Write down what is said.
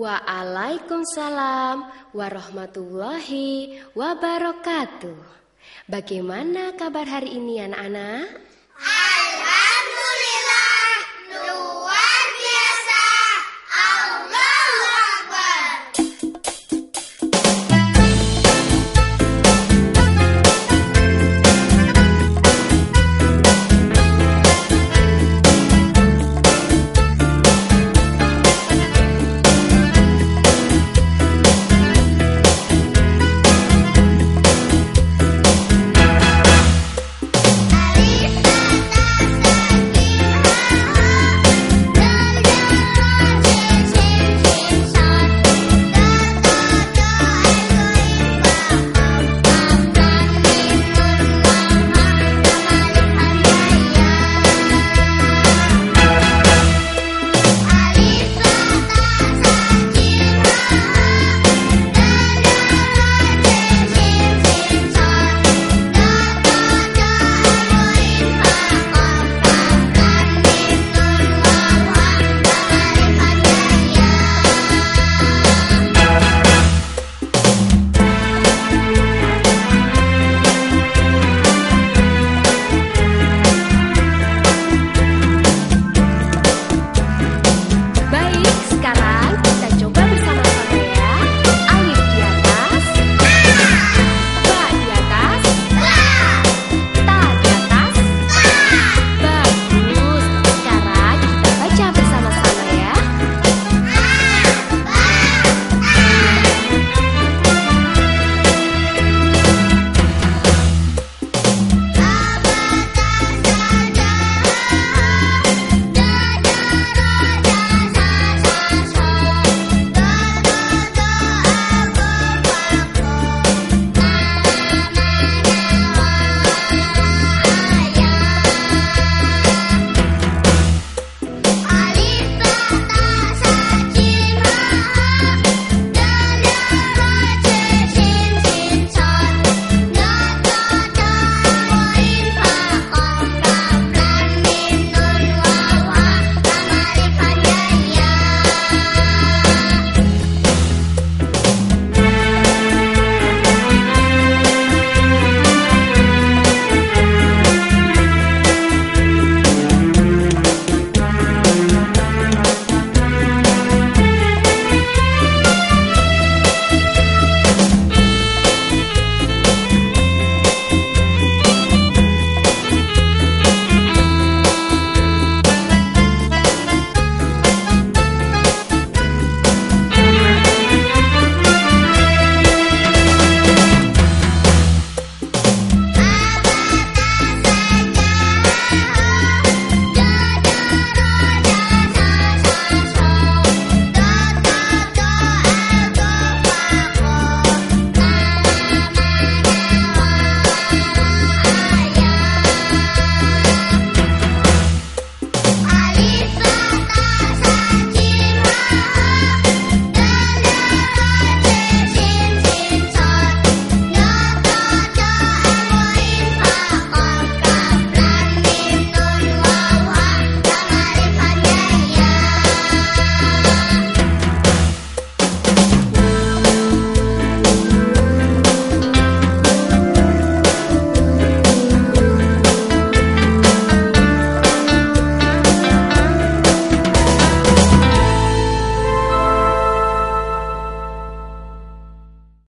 Waalaikumsalam warahmatullahi wabarakatuh. Bagaimana kabar hari ini anak-anak?